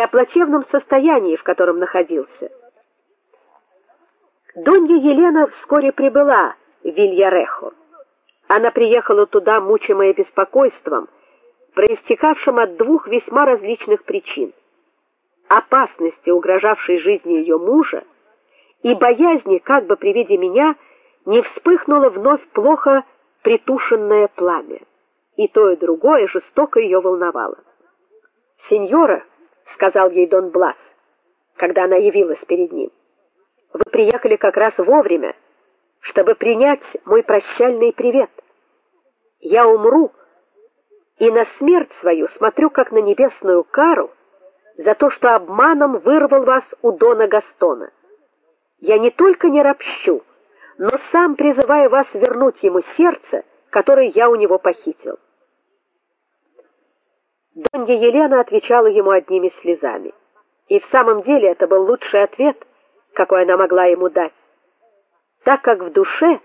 и о плачевном состоянии, в котором находился. Донья Елена вскоре прибыла в Вильярехо. Она приехала туда, мучимая беспокойством, проистекавшим от двух весьма различных причин: опасности, угрожавшей жизни ее мужа, и боязни, как бы при виде меня не вспыхнуло вновь плохо притушенное пламя. И то и другое жестоко ее волновало. "Сеньора", сказал ей Дон Блас, когда она явилась перед ним. "Вы приехали как раз вовремя, чтобы принять мой прощальный привет. Я умру и на смерть свою смотрю как на небесную кару за то, что обманом вырвал вас у дона Гастона. Я не только не ропщу, но сам призываю вас вернуть ему сердце, которое я у него похитил. Донья Елена отвечала ему одними слезами. И в самом деле это был лучший ответ, какой она могла ему дать, так как в душе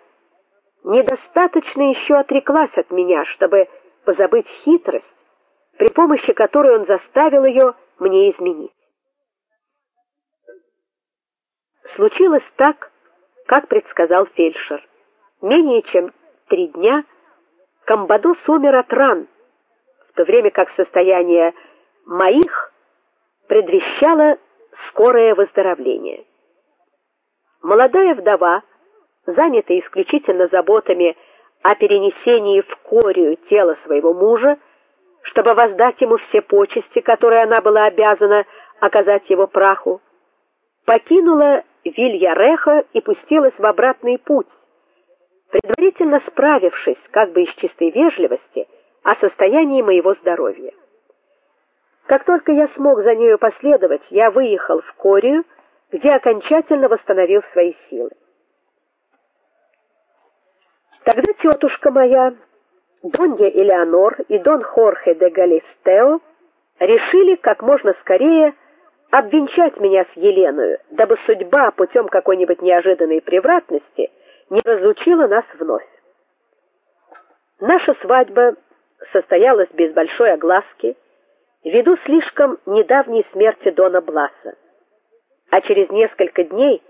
недостаточно еще отреклась от меня, чтобы позабыть хитрость, при помощи которой он заставил ее мне изменить. Случилось так, как предсказал фельдшер. Менее чем три дня Камбадос умер от ран, то время как состояние моих предвещало скорое выздоровление. Молодая вдова, занятая исключительно заботами о перенесении в Корию тела своего мужа, чтобы воздать ему все почести, которые она была обязана оказать его праху, покинула Вильяреха и пустилась в обратный путь, предварительно справившись, как бы из чистой вежливости, о состоянии моего здоровья. Как только я смог за нею последовать, я выехал в Корию, где окончательно восстановил свои силы. Тогда тетушка моя, Донья Элеонор и Дон Хорхе де Галистео решили как можно скорее обвенчать меня с Еленою, дабы судьба путем какой-нибудь неожиданной превратности не разлучила нас вновь. Наша свадьба состоялась без большой огласки, ввиду слишком недавней смерти дона Бласа. А через несколько дней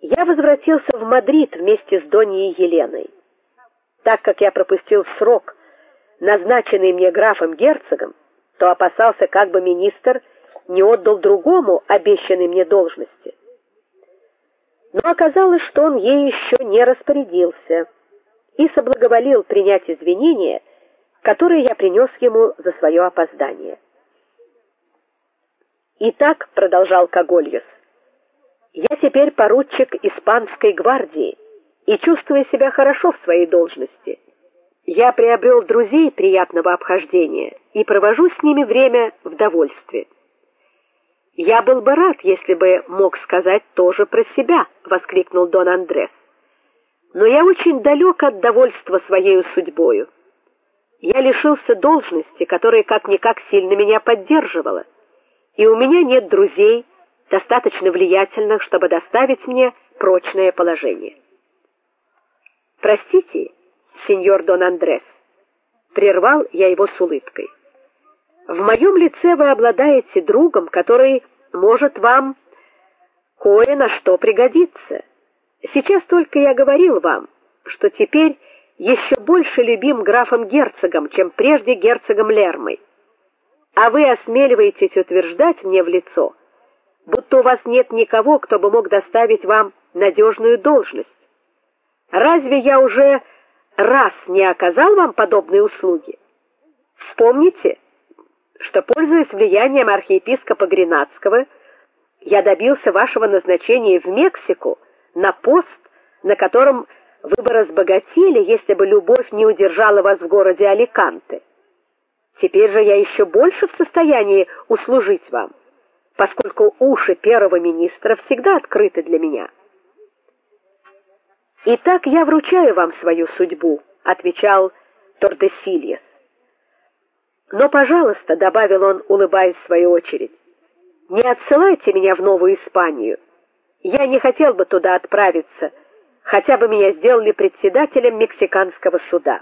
я возвратился в Мадрид вместе с Доней Еленой. Так как я пропустил срок, назначенный мне графом-герцогом, то опасался, как бы министр не отдал другому обещанной мне должности. Но оказалось, что он ей еще не распорядился и соблаговолил принять извинения, которые я принес ему за свое опоздание. Итак, продолжал Кагольюс. Я теперь поручик испанской гвардии и чувствую себя хорошо в своей должности. Я приобрел друзей приятного обхождения и провожу с ними время в довольстве. Я был бы рад, если бы мог сказать тоже про себя, воскликнул Дон Андрес. Но я очень далек от довольства своей судьбою. Я лишился должности, которая как никак сильно меня поддерживала, и у меня нет друзей, достаточно влиятельных, чтобы доставить мне прочное положение. Простите, сеньор Дон Андрес, прервал я его с улыбкой. В моем лице вы обладаете другом, который может вам кое на что пригодиться. Сейчас только я говорил вам, что теперь еще больше любим графом-герцогом, чем прежде герцогом Лермой. А вы осмеливаетесь утверждать мне в лицо, будто у вас нет никого, кто бы мог доставить вам надежную должность. Разве я уже раз не оказал вам подобные услуги? Вспомните, что пользуясь влиянием архиепископа Гренадского, я добился вашего назначения в Мексику на пост, на котором вы бы разбогатели, если бы любовь не удержала вас в городе Аликанте. Теперь же я еще больше в состоянии услужить вам, поскольку уши первого министра всегда открыты для меня. Итак, я вручаю вам свою судьбу, отвечал Тордесильес. Но, пожалуйста, добавил он, улыбаясь в свою очередь, не отсылайте меня в Новую Испанию. Я не хотел бы туда отправиться, хотя бы меня сделали председателем мексиканского суда.